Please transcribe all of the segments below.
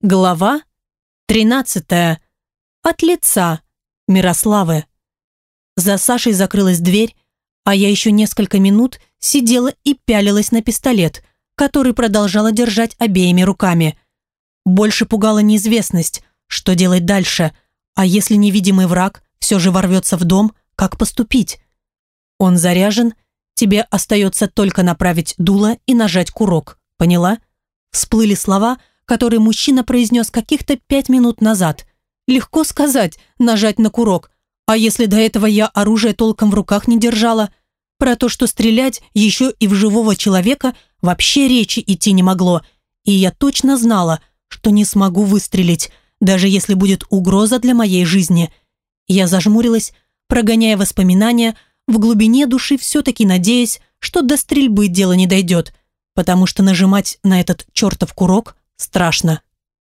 Глава 13. От лица Мирославы. За Сашей закрылась дверь, а я еще несколько минут сидела и пялилась на пистолет, который продолжала держать обеими руками. Больше пугала неизвестность, что делать дальше, а если невидимый враг все же ворвется в дом, как поступить? Он заряжен, тебе остается только направить дуло и нажать курок, поняла? Всплыли слова – который мужчина произнес каких-то пять минут назад. Легко сказать, нажать на курок. А если до этого я оружие толком в руках не держала? Про то, что стрелять еще и в живого человека вообще речи идти не могло. И я точно знала, что не смогу выстрелить, даже если будет угроза для моей жизни. Я зажмурилась, прогоняя воспоминания, в глубине души все-таки надеясь, что до стрельбы дело не дойдет, потому что нажимать на этот чертов курок Страшно.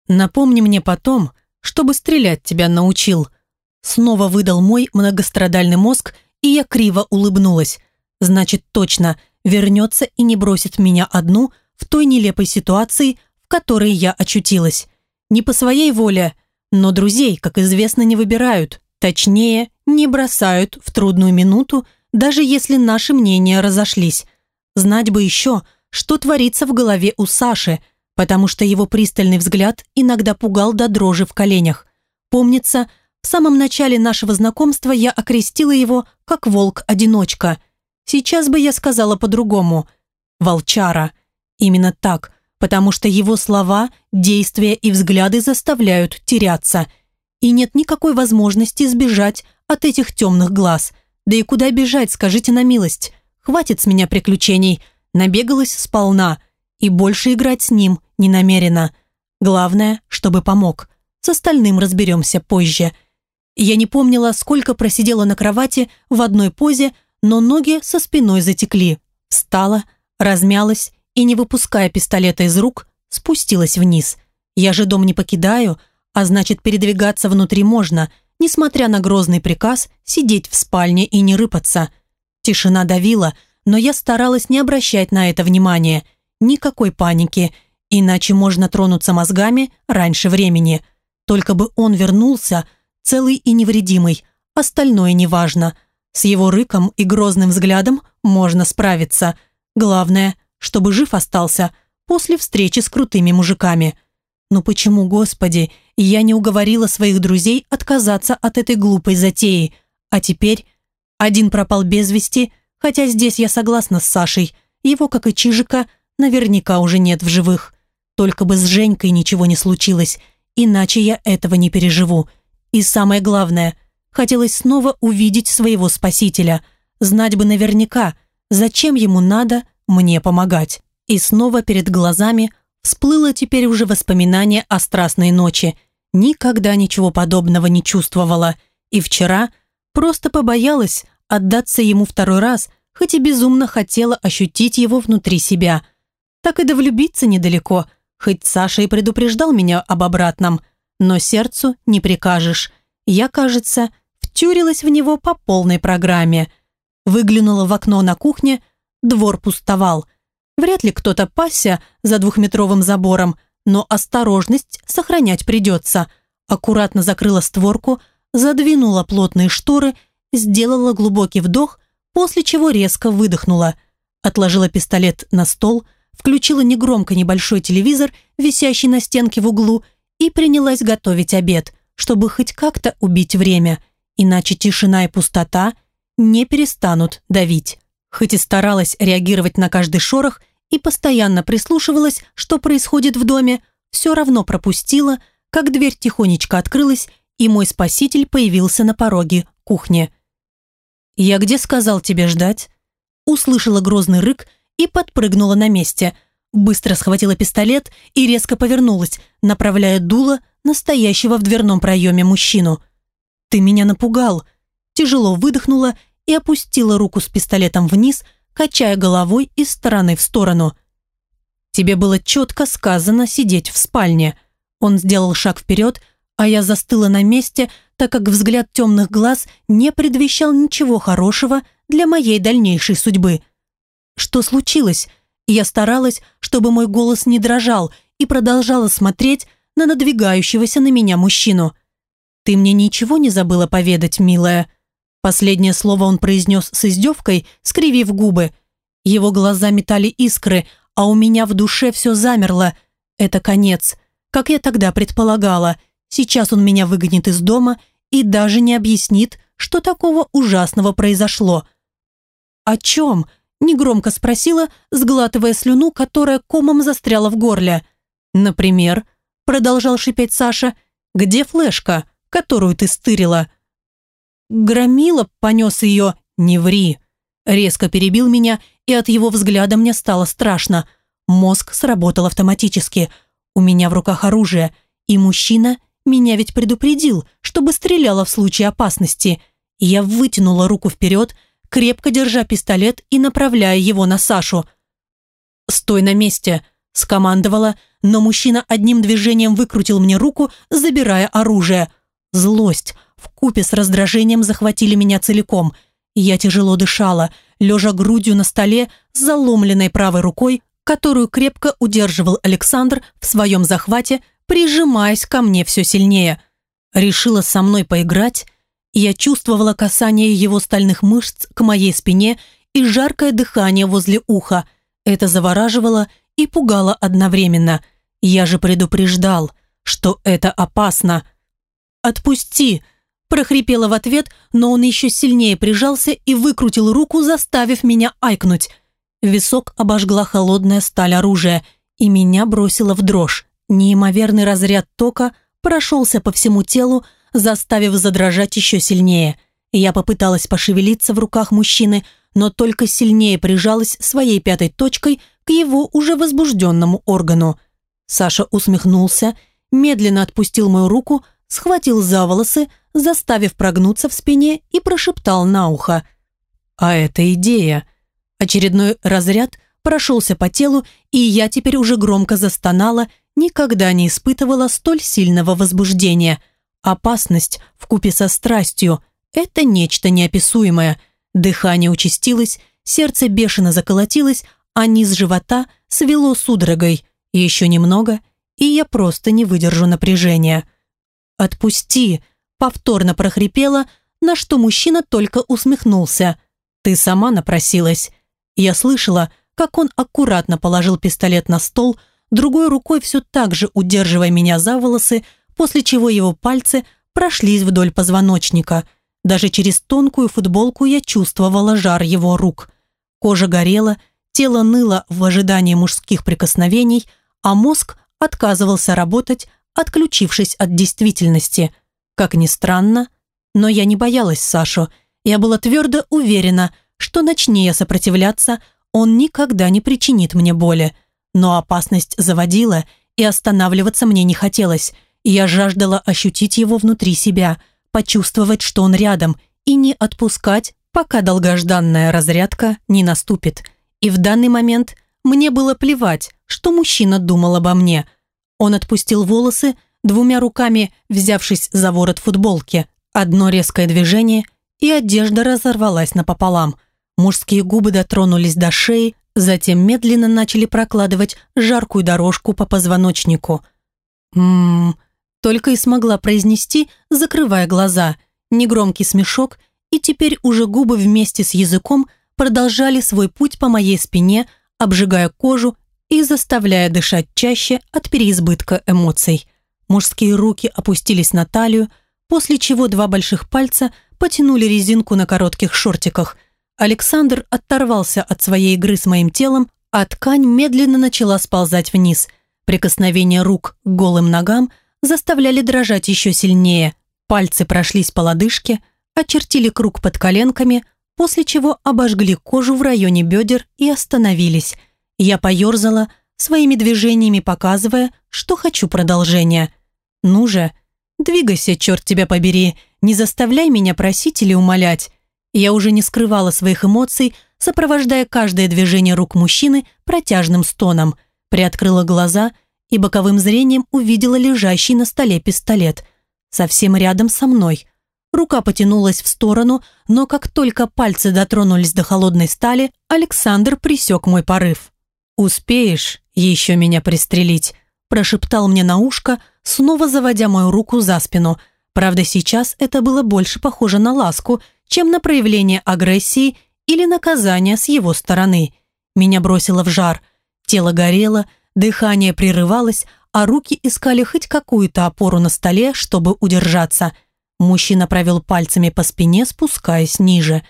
Напомни мне потом, чтобы стрелять тебя научил. Снова выдал мой многострадальный мозг, и я криво улыбнулась. Значит, точно вернется и не бросит меня одну в той нелепой ситуации, в которой я очутилась. Не по своей воле, но друзей, как известно, не выбирают. Точнее, не бросают в трудную минуту, даже если наши мнения разошлись. Знать бы еще, что творится в голове у Саши – потому что его пристальный взгляд иногда пугал до дрожи в коленях. Помнится, в самом начале нашего знакомства я окрестила его как волк-одиночка. Сейчас бы я сказала по-другому. Волчара. Именно так, потому что его слова, действия и взгляды заставляют теряться. И нет никакой возможности сбежать от этих темных глаз. Да и куда бежать, скажите на милость. Хватит с меня приключений. Набегалась сполна. И больше играть с ним не намерена. Главное, чтобы помог. С остальным разберемся позже. Я не помнила, сколько просидела на кровати в одной позе, но ноги со спиной затекли. Встала, размялась и, не выпуская пистолета из рук, спустилась вниз. Я же дом не покидаю, а значит передвигаться внутри можно, несмотря на грозный приказ сидеть в спальне и не рыпаться. Тишина давила, но я старалась не обращать на это внимания. Никакой паники – Иначе можно тронуться мозгами раньше времени. Только бы он вернулся, целый и невредимый. Остальное неважно. С его рыком и грозным взглядом можно справиться. Главное, чтобы жив остался после встречи с крутыми мужиками. Но почему, Господи, я не уговорила своих друзей отказаться от этой глупой затеи? А теперь один пропал без вести, хотя здесь я согласна с Сашей. Его, как и Чижика, наверняка уже нет в живых. Только бы с Женькой ничего не случилось, иначе я этого не переживу. И самое главное, хотелось снова увидеть своего спасителя, знать бы наверняка, зачем ему надо мне помогать. И снова перед глазами всплыло теперь уже воспоминание о страстной ночи. Никогда ничего подобного не чувствовала. И вчера просто побоялась отдаться ему второй раз, хоть и безумно хотела ощутить его внутри себя. Так и до влюбиться недалеко, Хоть Саша и предупреждал меня об обратном, но сердцу не прикажешь. Я, кажется, втюрилась в него по полной программе. Выглянула в окно на кухне, двор пустовал. Вряд ли кто-то пасся за двухметровым забором, но осторожность сохранять придется. Аккуратно закрыла створку, задвинула плотные шторы, сделала глубокий вдох, после чего резко выдохнула. Отложила пистолет на стол, включила негромко небольшой телевизор, висящий на стенке в углу, и принялась готовить обед, чтобы хоть как-то убить время, иначе тишина и пустота не перестанут давить. Хоть и старалась реагировать на каждый шорох и постоянно прислушивалась, что происходит в доме, все равно пропустила, как дверь тихонечко открылась, и мой спаситель появился на пороге кухни. «Я где сказал тебе ждать?» Услышала грозный рык и подпрыгнула на месте. Быстро схватила пистолет и резко повернулась, направляя дуло настоящего в дверном проеме мужчину. «Ты меня напугал!» Тяжело выдохнула и опустила руку с пистолетом вниз, качая головой из стороны в сторону. «Тебе было четко сказано сидеть в спальне». Он сделал шаг вперед, а я застыла на месте, так как взгляд темных глаз не предвещал ничего хорошего для моей дальнейшей судьбы – что случилось? Я старалась, чтобы мой голос не дрожал, и продолжала смотреть на надвигающегося на меня мужчину. «Ты мне ничего не забыла поведать, милая?» Последнее слово он произнес с издевкой, скривив губы. Его глаза метали искры, а у меня в душе все замерло. Это конец. Как я тогда предполагала. Сейчас он меня выгонит из дома и даже не объяснит, что такого ужасного произошло. «О чем?» – негромко спросила, сглатывая слюну, которая комом застряла в горле. «Например», – продолжал шипеть Саша, – «где флешка, которую ты стырила?» Громила понес ее «Не ври!» Резко перебил меня, и от его взгляда мне стало страшно. Мозг сработал автоматически. У меня в руках оружие, и мужчина меня ведь предупредил, чтобы стреляла в случае опасности. Я вытянула руку вперед, крепко держа пистолет и направляя его на Сашу. «Стой на месте!» – скомандовала, но мужчина одним движением выкрутил мне руку, забирая оружие. Злость, в купе с раздражением захватили меня целиком. Я тяжело дышала, лежа грудью на столе с заломленной правой рукой, которую крепко удерживал Александр в своем захвате, прижимаясь ко мне все сильнее. Решила со мной поиграть. Я чувствовала касание его стальных мышц к моей спине и жаркое дыхание возле уха. Это завораживало и пугало одновременно. Я же предупреждал, что это опасно. «Отпусти!» прохрипела в ответ, но он еще сильнее прижался и выкрутил руку, заставив меня айкнуть. Висок обожгла холодная сталь оружия, и меня бросило в дрожь. Неимоверный разряд тока прошелся по всему телу, заставив задрожать еще сильнее. Я попыталась пошевелиться в руках мужчины, но только сильнее прижалась своей пятой точкой к его уже возбужденному органу. Саша усмехнулся, медленно отпустил мою руку, схватил за волосы, заставив прогнуться в спине и прошептал на ухо. «А это идея!» Очередной разряд прошелся по телу, и я теперь уже громко застонала, никогда не испытывала столь сильного возбуждения. Опасность вкупе со страстью – это нечто неописуемое. Дыхание участилось, сердце бешено заколотилось, а низ живота свело судорогой. Еще немного, и я просто не выдержу напряжения. «Отпусти!» – повторно прохрипела, на что мужчина только усмехнулся. «Ты сама напросилась». Я слышала, как он аккуратно положил пистолет на стол, другой рукой все так же удерживая меня за волосы, после чего его пальцы прошлись вдоль позвоночника. Даже через тонкую футболку я чувствовала жар его рук. Кожа горела, тело ныло в ожидании мужских прикосновений, а мозг отказывался работать, отключившись от действительности. Как ни странно, но я не боялась Сашу. Я была твердо уверена, что начни я сопротивляться, он никогда не причинит мне боли. Но опасность заводила, и останавливаться мне не хотелось. Я жаждала ощутить его внутри себя, почувствовать, что он рядом, и не отпускать, пока долгожданная разрядка не наступит. И в данный момент мне было плевать, что мужчина думал обо мне – он отпустил волосы, двумя руками взявшись за ворот футболки. Одно резкое движение, и одежда разорвалась напополам. Мужские губы дотронулись до шеи, затем медленно начали прокладывать жаркую дорожку по позвоночнику. «Ммм...» только и смогла произнести, закрывая глаза. Негромкий смешок, и теперь уже губы вместе с языком продолжали свой путь по моей спине, обжигая кожу и заставляя дышать чаще от переизбытка эмоций. Мужские руки опустились на талию, после чего два больших пальца потянули резинку на коротких шортиках. Александр оторвался от своей игры с моим телом, а ткань медленно начала сползать вниз. Прикосновения рук к голым ногам заставляли дрожать еще сильнее. Пальцы прошлись по лодыжке, очертили круг под коленками, после чего обожгли кожу в районе бедер и остановились – я поерзала, своими движениями показывая, что хочу продолжения. «Ну же, двигайся, черт тебя побери, не заставляй меня просить или умолять». Я уже не скрывала своих эмоций, сопровождая каждое движение рук мужчины протяжным стоном, приоткрыла глаза и боковым зрением увидела лежащий на столе пистолет. Совсем рядом со мной. Рука потянулась в сторону, но как только пальцы дотронулись до холодной стали, Александр присек мой порыв. «Успеешь еще меня пристрелить?» прошептал мне на ушко, снова заводя мою руку за спину. Правда, сейчас это было больше похоже на ласку, чем на проявление агрессии или наказания с его стороны. Меня бросило в жар. Тело горело, дыхание прерывалось, а руки искали хоть какую-то опору на столе, чтобы удержаться. Мужчина провел пальцами по спине, спускаясь ниже.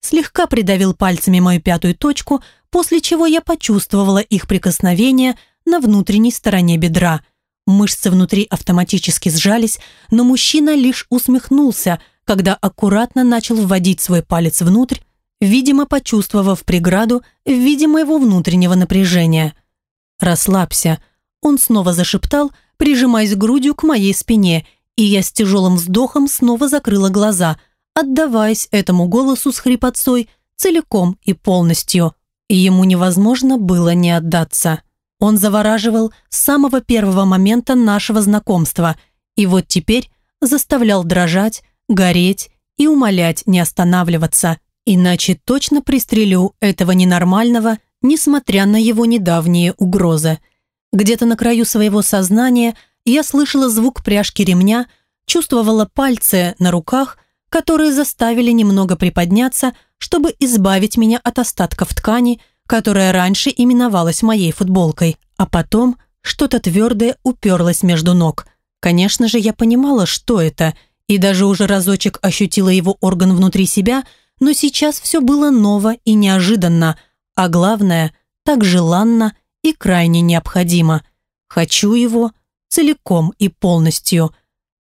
Слегка придавил пальцами мою пятую точку, после чего я почувствовала их прикосновение на внутренней стороне бедра. Мышцы внутри автоматически сжались, но мужчина лишь усмехнулся, когда аккуратно начал вводить свой палец внутрь, видимо, почувствовав преграду в виде моего внутреннего напряжения. «Расслабься», он снова зашептал, прижимаясь грудью к моей спине, и я с тяжелым вздохом снова закрыла глаза, отдаваясь этому голосу с хрипотцой целиком и полностью. Ему невозможно было не отдаться. Он завораживал с самого первого момента нашего знакомства, и вот теперь заставлял дрожать, гореть и умолять не останавливаться, иначе точно пристрелю этого ненормального, несмотря на его недавние угрозы. Где-то на краю своего сознания я слышала звук пряжки ремня, чувствовала пальцы на руках, которые заставили немного приподняться, чтобы избавить меня от остатков ткани, которая раньше именовалась моей футболкой, а потом что-то твердое уперлось между ног. Конечно же, я понимала, что это, и даже уже разочек ощутила его орган внутри себя, но сейчас все было ново и неожиданно, а главное, так желанно и крайне необходимо. Хочу его целиком и полностью.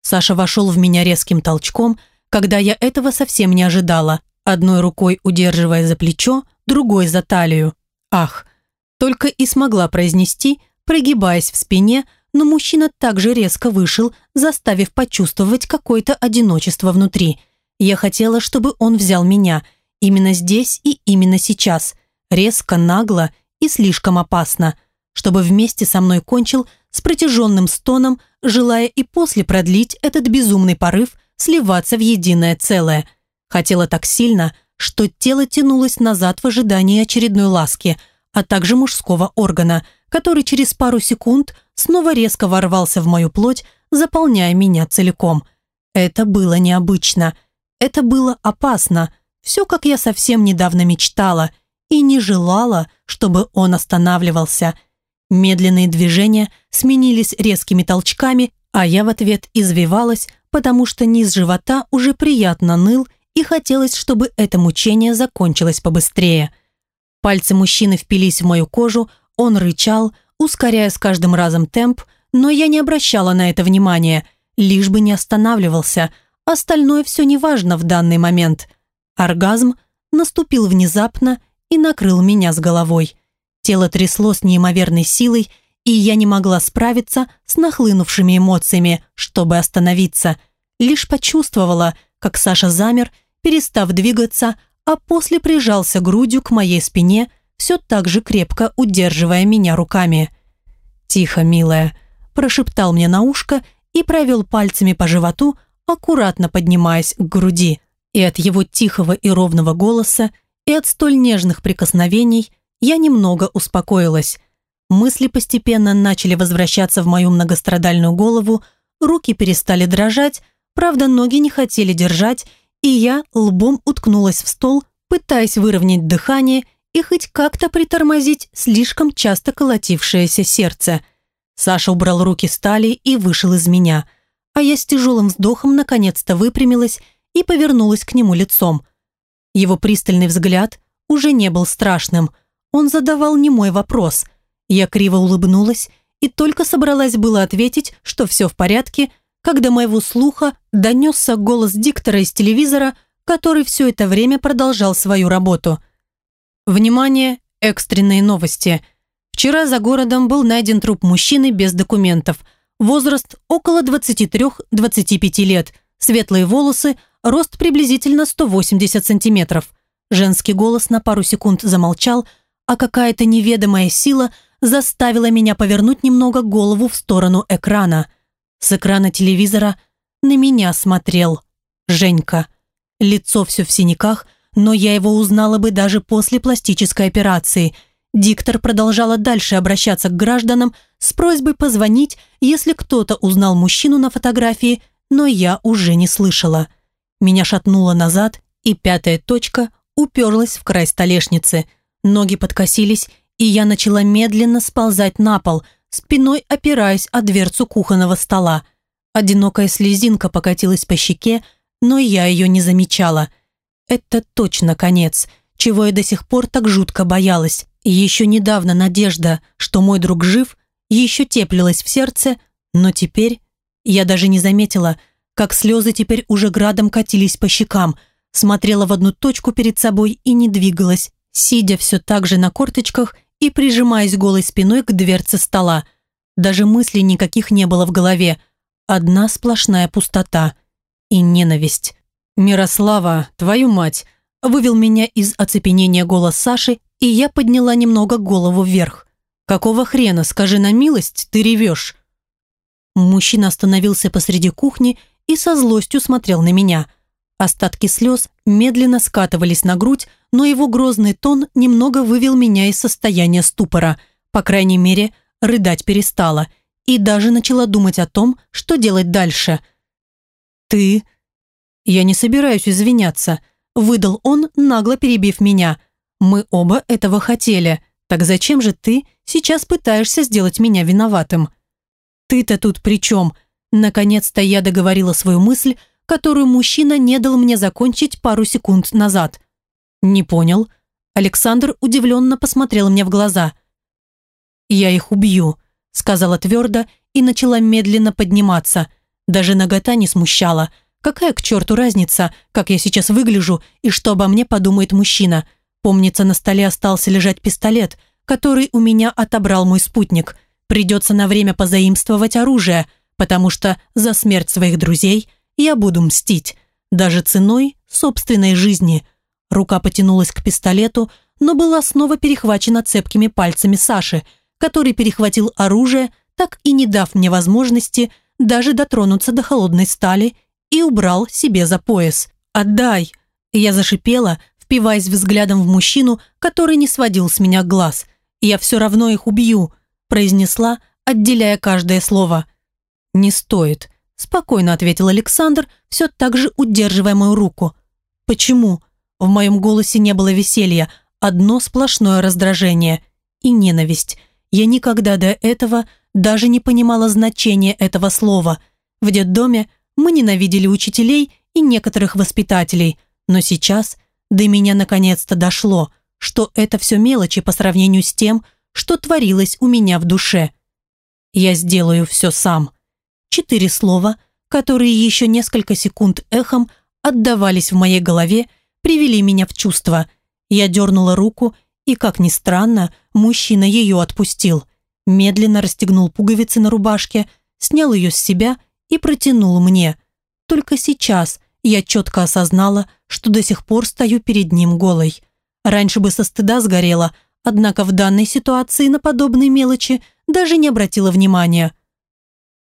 Саша вошел в меня резким толчком, когда я этого совсем не ожидала, одной рукой удерживая за плечо, другой за талию. Ах, только и смогла произнести, прогибаясь в спине, но мужчина также резко вышел, заставив почувствовать какое-то одиночество внутри. Я хотела, чтобы он взял меня, именно здесь и именно сейчас, резко, нагло и слишком опасно, чтобы вместе со мной кончил с протяженным стоном, желая и после продлить этот безумный порыв сливаться в единое целое. Хотела так сильно, что тело тянулось назад в ожидании очередной ласки, а также мужского органа, который через пару секунд снова резко ворвался в мою плоть, заполняя меня целиком. Это было необычно. Это было опасно. Все, как я совсем недавно мечтала – и не желала, чтобы он останавливался. Медленные движения сменились резкими толчками, а я в ответ извивалась, потому что низ живота уже приятно ныл и хотелось, чтобы это мучение закончилось побыстрее. Пальцы мужчины впились в мою кожу, он рычал, ускоряя с каждым разом темп, но я не обращала на это внимания, лишь бы не останавливался, остальное все неважно в данный момент. Оргазм наступил внезапно и накрыл меня с головой. Тело трясло с неимоверной силой, и я не могла справиться с нахлынувшими эмоциями, чтобы остановиться. Лишь почувствовала, как Саша замер, перестав двигаться, а после прижался грудью к моей спине, все так же крепко удерживая меня руками. «Тихо, милая», – прошептал мне на ушко и провел пальцами по животу, аккуратно поднимаясь к груди. И от его тихого и ровного голоса и от столь нежных прикосновений я немного успокоилась. Мысли постепенно начали возвращаться в мою многострадальную голову, руки перестали дрожать, правда, ноги не хотели держать, и я лбом уткнулась в стол, пытаясь выровнять дыхание и хоть как-то притормозить слишком часто колотившееся сердце. Саша убрал руки с талии и вышел из меня, а я с тяжелым вздохом наконец-то выпрямилась и повернулась к нему лицом. Его пристальный взгляд уже не был страшным. Он задавал не мой вопрос. Я криво улыбнулась и только собралась было ответить, что все в порядке, когда моего слуха донесся голос диктора из телевизора, который все это время продолжал свою работу. Внимание, экстренные новости. Вчера за городом был найден труп мужчины без документов. Возраст около 23-25 лет, светлые волосы, рост приблизительно 180 сантиметров. Женский голос на пару секунд замолчал, а какая-то неведомая сила заставила меня повернуть немного голову в сторону экрана. С экрана телевизора на меня смотрел Женька. Лицо все в синяках, но я его узнала бы даже после пластической операции. диктор продолжала дальше обращаться к гражданам с просьбой позвонить, если кто-то узнал мужчину на фотографии, но я уже не слышала. Меня шатнуло назад, и пятая точка уперлась в край столешницы. Ноги подкосились, и я начала медленно сползать на пол, спиной опираясь о дверцу кухонного стола. Одинокая слезинка покатилась по щеке, но я ее не замечала. Это точно конец, чего я до сих пор так жутко боялась. Еще недавно надежда, что мой друг жив, еще теплилась в сердце, но теперь я даже не заметила, как слезы теперь уже градом катились по щекам, смотрела в одну точку перед собой и не двигалась, сидя все так же на корточках и прижимаясь голой спиной к дверце стола. Даже мыслей никаких не было в голове. Одна сплошная пустота и ненависть. «Мирослава, твою мать!» вывел меня из оцепенения голос Саши, и я подняла немного голову вверх. «Какого хрена, скажи на милость, ты ревешь?» Мужчина остановился посреди кухни и со злостью смотрел на меня. Остатки слез медленно скатывались на грудь, но его грозный тон немного вывел меня из состояния ступора. По крайней мере, рыдать перестала и даже начала думать о том, что делать дальше. «Ты...» «Я не собираюсь извиняться», — выдал он, нагло перебив меня. «Мы оба этого хотели. Так зачем же ты сейчас пытаешься сделать меня виноватым?» «Ты-то тут при чем?» Наконец-то я договорила свою мысль, которую мужчина не дал мне закончить пару секунд назад. «Не понял». Александр удивленно посмотрел мне в глаза. «Я их убью», — сказала твердо и начала медленно подниматься. Даже нагота не смущала. Какая к черту разница, как я сейчас выгляжу и что обо мне подумает мужчина? Помнится, на столе остался лежать пистолет, который у меня отобрал мой спутник. Придется на время позаимствовать оружие, потому что за смерть своих друзей я буду мстить, даже ценой собственной жизни – Рука потянулась к пистолету, но была снова перехвачена цепкими пальцами Саши, который перехватил оружие, так и не дав мне возможности даже дотронуться до холодной стали и убрал себе за пояс. «Отдай!» Я зашипела, впиваясь взглядом в мужчину, который не сводил с меня глаз. «Я все равно их убью», произнесла, отделяя каждое слово. «Не стоит», спокойно ответил Александр, все так же удерживая мою руку. «Почему?» В моем голосе не было веселья, одно сплошное раздражение и ненависть. Я никогда до этого даже не понимала значения этого слова. В детдоме мы ненавидели учителей и некоторых воспитателей, но сейчас до меня наконец-то дошло, что это все мелочи по сравнению с тем, что творилось у меня в душе. Я сделаю все сам. Четыре слова, которые еще несколько секунд эхом отдавались в моей голове привели меня в чувство. Я дернула руку, и, как ни странно, мужчина ее отпустил. Медленно расстегнул пуговицы на рубашке, снял ее с себя и протянул мне. Только сейчас я четко осознала, что до сих пор стою перед ним голой. Раньше бы со стыда сгорела, однако в данной ситуации на подобные мелочи даже не обратила внимания.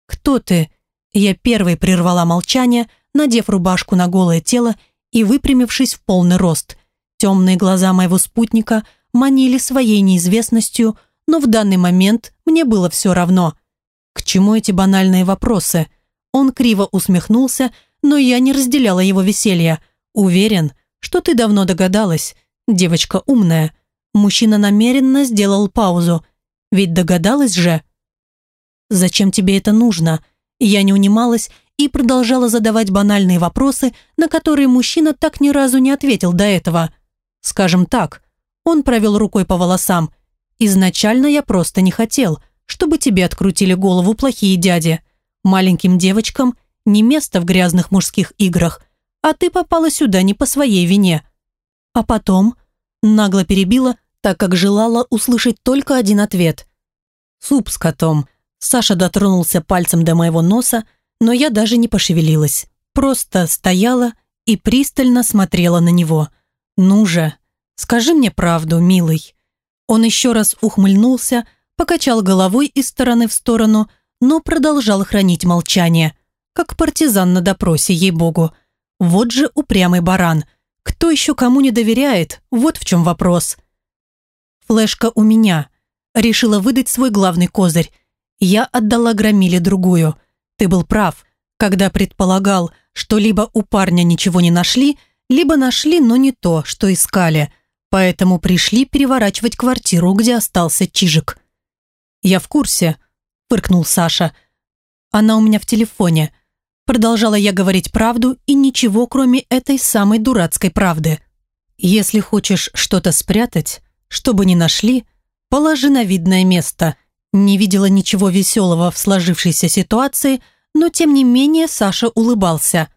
«Кто ты?» Я первой прервала молчание, надев рубашку на голое тело и выпрямившись в полный рост. Темные глаза моего спутника манили своей неизвестностью, но в данный момент мне было все равно. К чему эти банальные вопросы? Он криво усмехнулся, но я не разделяла его веселья. Уверен, что ты давно догадалась. Девочка умная. Мужчина намеренно сделал паузу. Ведь догадалась же. «Зачем тебе это нужно?» Я не унималась и продолжала задавать банальные вопросы, на которые мужчина так ни разу не ответил до этого. Скажем так, он провел рукой по волосам. «Изначально я просто не хотел, чтобы тебе открутили голову плохие дяди. Маленьким девочкам не место в грязных мужских играх, а ты попала сюда не по своей вине». А потом нагло перебила, так как желала услышать только один ответ. «Суп с котом». Саша дотронулся пальцем до моего носа, но я даже не пошевелилась. Просто стояла и пристально смотрела на него. «Ну же, скажи мне правду, милый». Он еще раз ухмыльнулся, покачал головой из стороны в сторону, но продолжал хранить молчание, как партизан на допросе, ей-богу. Вот же упрямый баран. Кто еще кому не доверяет? Вот в чем вопрос. Флешка у меня. Решила выдать свой главный козырь. Я отдала громиле другую. Ты был прав, когда предполагал, что либо у парня ничего не нашли, либо нашли, но не то, что искали. Поэтому пришли переворачивать квартиру, где остался Чижик. «Я в курсе», – фыркнул Саша. «Она у меня в телефоне». Продолжала я говорить правду и ничего, кроме этой самой дурацкой правды. «Если хочешь что-то спрятать, чтобы не нашли, положи на видное место». Не видела ничего веселого в сложившейся ситуации, но тем не менее Саша улыбался.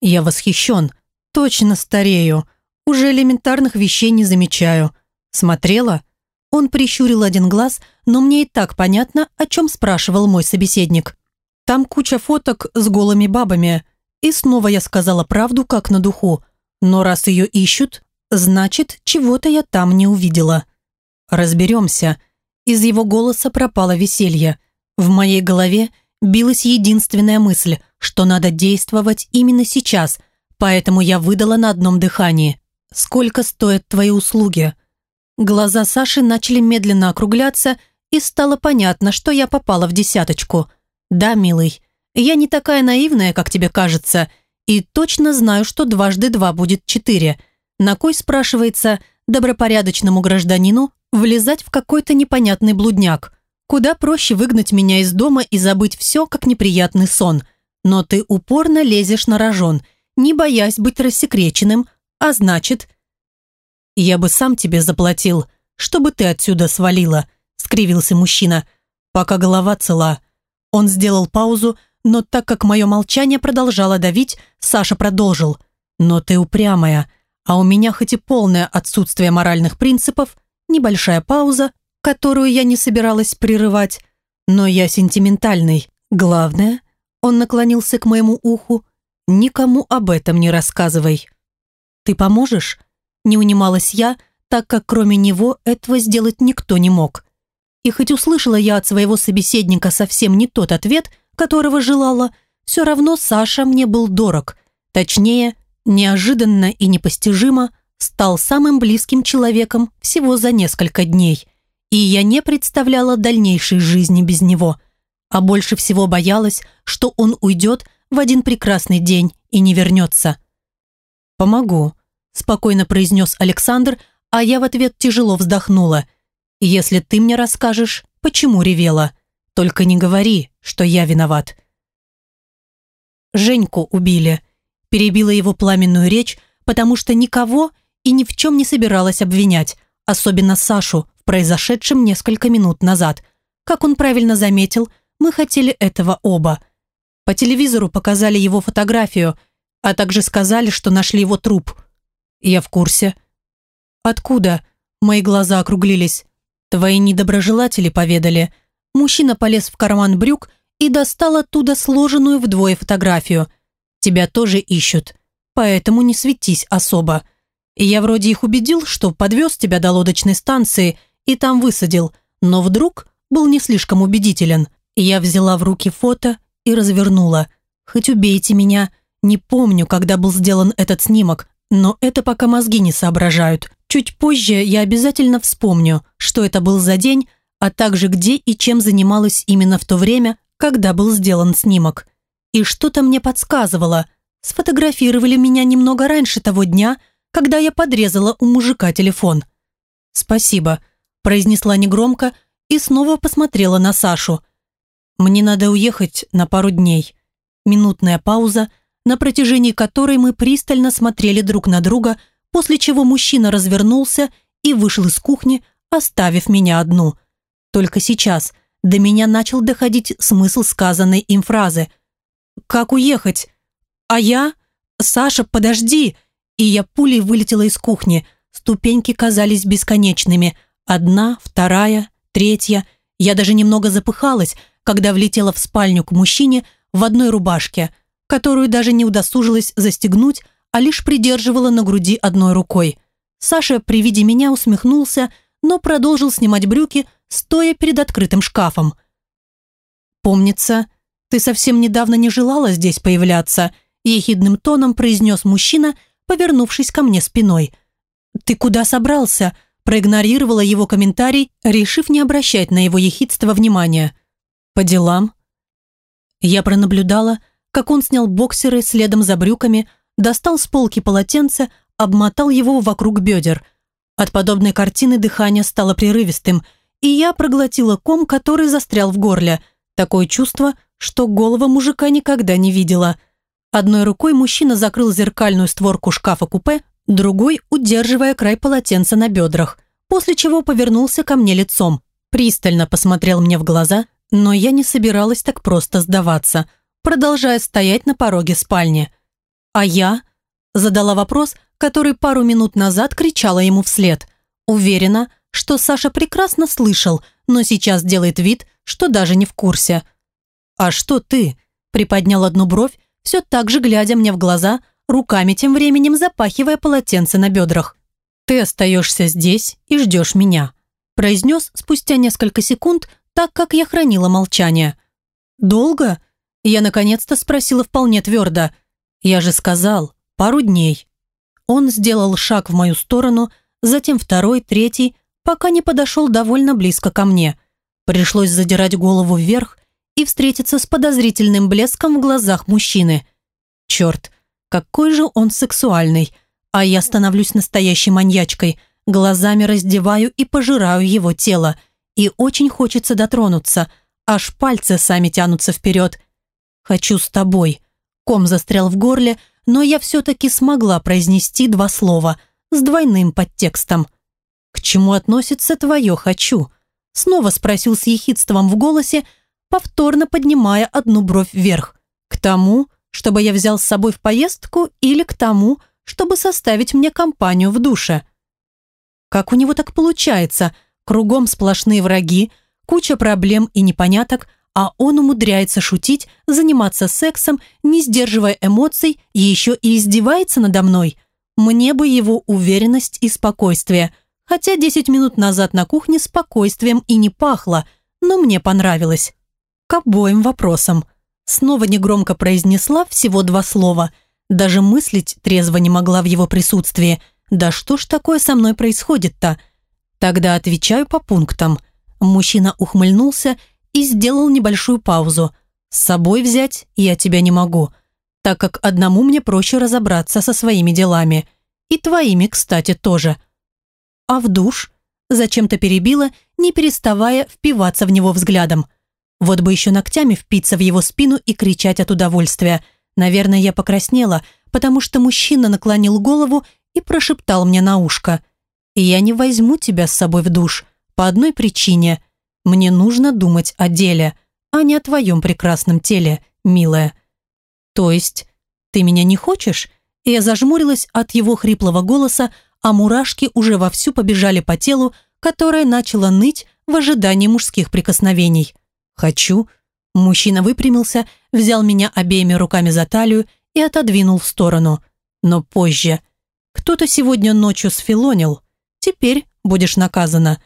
«Я восхищен. Точно старею. Уже элементарных вещей не замечаю. Смотрела?» Он прищурил один глаз, но мне и так понятно, о чем спрашивал мой собеседник. Там куча фоток с голыми бабами. И снова я сказала правду, как на духу. Но раз ее ищут, значит, чего-то я там не увидела. Разберемся. Из его голоса пропало веселье. В моей голове билась единственная мысль, что надо действовать именно сейчас, поэтому я выдала на одном дыхании. «Сколько стоят твои услуги?» Глаза Саши начали медленно округляться, и стало понятно, что я попала в десяточку. «Да, милый, я не такая наивная, как тебе кажется, и точно знаю, что дважды два будет четыре. На кой, спрашивается, добропорядочному гражданину влезать в какой-то непонятный блудняк? Куда проще выгнать меня из дома и забыть все, как неприятный сон. Но ты упорно лезешь на рожон, не боясь быть рассекреченным, а значит, «Я бы сам тебе заплатил, чтобы ты отсюда свалила», — скривился мужчина. «Пока голова цела». Он сделал паузу, но так как мое молчание продолжало давить, Саша продолжил. «Но ты упрямая, а у меня хоть и полное отсутствие моральных принципов, небольшая пауза, которую я не собиралась прерывать, но я сентиментальный. Главное, он наклонился к моему уху, никому об этом не рассказывай. Ты поможешь? Не унималась я, так как кроме него этого сделать никто не мог. И хоть услышала я от своего собеседника совсем не тот ответ, которого желала, все равно Саша мне был дорог. Точнее, неожиданно и непостижимо стал самым близким человеком всего за несколько дней. И я не представляла дальнейшей жизни без него. А больше всего боялась, что он уйдет в один прекрасный день и не вернется. «Помогу», спокойно произнес Александр, а я в ответ тяжело вздохнула. «Если ты мне расскажешь, почему ревела, только не говори, что я виноват». Женьку убили. Перебила его пламенную речь, потому что никого и ни в чем не собиралась обвинять, особенно Сашу в произошедшем несколько минут назад. Как он правильно заметил, мы хотели этого оба. По телевизору показали его фотографию, а также сказали, что нашли его труп – «Я в курсе». «Откуда?» Мои глаза округлились. «Твои недоброжелатели поведали». Мужчина полез в карман брюк и достал оттуда сложенную вдвое фотографию. «Тебя тоже ищут, поэтому не светись особо». Я вроде их убедил, что подвез тебя до лодочной станции и там высадил, но вдруг был не слишком убедителен. Я взяла в руки фото и развернула. Хоть убейте меня, не помню, когда был сделан этот снимок, но это пока мозги не соображают. Чуть позже я обязательно вспомню, что это был за день, а также где и чем занималась именно в то время, когда был сделан снимок. И что-то мне подсказывало. Сфотографировали меня немного раньше того дня, когда я подрезала у мужика телефон. «Спасибо», – произнесла негромко и снова посмотрела на Сашу. «Мне надо уехать на пару дней». Минутная пауза – на протяжении которой мы пристально смотрели друг на друга, после чего мужчина развернулся и вышел из кухни, оставив меня одну. Только сейчас до меня начал доходить смысл сказанной им фразы. «Как уехать? А я? Саша, подожди!» И я пулей вылетела из кухни. Ступеньки казались бесконечными. Одна, вторая, третья. Я даже немного запыхалась, когда влетела в спальню к мужчине в одной рубашке – которую даже не удосужилась застегнуть, а лишь придерживала на груди одной рукой. Саша при виде меня усмехнулся, но продолжил снимать брюки, стоя перед открытым шкафом. «Помнится, ты совсем недавно не желала здесь появляться», ехидным тоном произнес мужчина, повернувшись ко мне спиной. «Ты куда собрался?» проигнорировала его комментарий, решив не обращать на его ехидство внимания. «По делам?» Я пронаблюдала, как он снял боксеры следом за брюками, достал с полки полотенце, обмотал его вокруг бедер. От подобной картины дыхание стало прерывистым, и я проглотила ком, который застрял в горле. Такое чувство, что голова мужика никогда не видела. Одной рукой мужчина закрыл зеркальную створку шкафа-купе, другой удерживая край полотенца на бедрах, после чего повернулся ко мне лицом, пристально посмотрел мне в глаза, но я не собиралась так просто сдаваться, продолжая стоять на пороге спальни. А я задала вопрос, который пару минут назад кричала ему вслед. Уверена, что Саша прекрасно слышал, но сейчас делает вид, что даже не в курсе. «А что ты?» – приподнял одну бровь, все так же глядя мне в глаза – руками тем временем запахивая полотенце на бедрах. «Ты остаешься здесь и ждешь меня», произнес спустя несколько секунд, так как я хранила молчание. «Долго?» Я наконец-то спросила вполне твердо. «Я же сказал, пару дней». Он сделал шаг в мою сторону, затем второй, третий, пока не подошел довольно близко ко мне. Пришлось задирать голову вверх и встретиться с подозрительным блеском в глазах мужчины. Черт, какой же он сексуальный. А я становлюсь настоящей маньячкой, глазами раздеваю и пожираю его тело. И очень хочется дотронуться, аж пальцы сами тянутся вперед. «Хочу с тобой». Ком застрял в горле, но я все-таки смогла произнести два слова с двойным подтекстом. «К чему относится твое «хочу»?» Снова спросил с ехидством в голосе, повторно поднимая одну бровь вверх. «К тому, чтобы я взял с собой в поездку или к тому, чтобы составить мне компанию в душе. Как у него так получается? Кругом сплошные враги, куча проблем и непоняток, а он умудряется шутить, заниматься сексом, не сдерживая эмоций и еще и издевается надо мной. Мне бы его уверенность и спокойствие. Хотя 10 минут назад на кухне спокойствием и не пахло, но мне понравилось. К обоим вопросам – Снова негромко произнесла всего два слова. Даже мыслить трезво не могла в его присутствии. Да что ж такое со мной происходит-то? Тогда отвечаю по пунктам. Мужчина ухмыльнулся и сделал небольшую паузу. С собой взять я тебя не могу, так как одному мне проще разобраться со своими делами. И твоими, кстати, тоже. А в душ? Зачем-то перебила, не переставая впиваться в него взглядом. Вот бы еще ногтями впиться в его спину и кричать от удовольствия. Наверное, я покраснела, потому что мужчина наклонил голову и прошептал мне на ушко. «Я не возьму тебя с собой в душ. По одной причине. Мне нужно думать о деле, а не о твоем прекрасном теле, милая». «То есть ты меня не хочешь?» Я зажмурилась от его хриплого голоса, а мурашки уже вовсю побежали по телу, которое начало ныть в ожидании мужских прикосновений. «Хочу». Мужчина выпрямился, взял меня обеими руками за талию и отодвинул в сторону. Но позже. Кто-то сегодня ночью сфилонил. Теперь будешь наказана.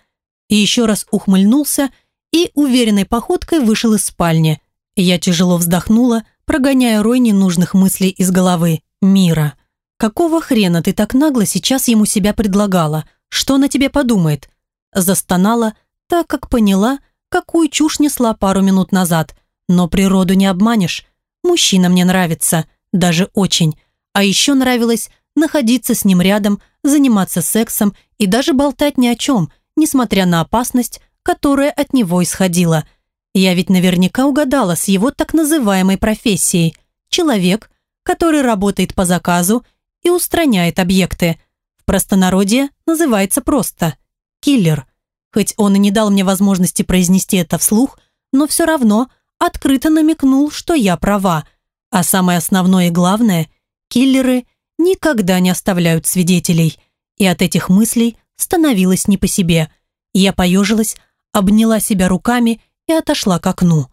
И еще раз ухмыльнулся и уверенной походкой вышел из спальни. Я тяжело вздохнула, прогоняя рой ненужных мыслей из головы. «Мира, какого хрена ты так нагло сейчас ему себя предлагала? Что она тебе подумает?» Застонала, так как поняла, какую чушь несла пару минут назад. Но природу не обманешь. Мужчина мне нравится, даже очень. А еще нравилось находиться с ним рядом, заниматься сексом и даже болтать ни о чем, несмотря на опасность, которая от него исходила. Я ведь наверняка угадала с его так называемой профессией. Человек, который работает по заказу и устраняет объекты. В простонародье называется просто «киллер». Хоть он и не дал мне возможности произнести это вслух, но все равно открыто намекнул, что я права. А самое основное и главное, киллеры никогда не оставляют свидетелей. И от этих мыслей становилось не по себе. Я поежилась, обняла себя руками и отошла к окну.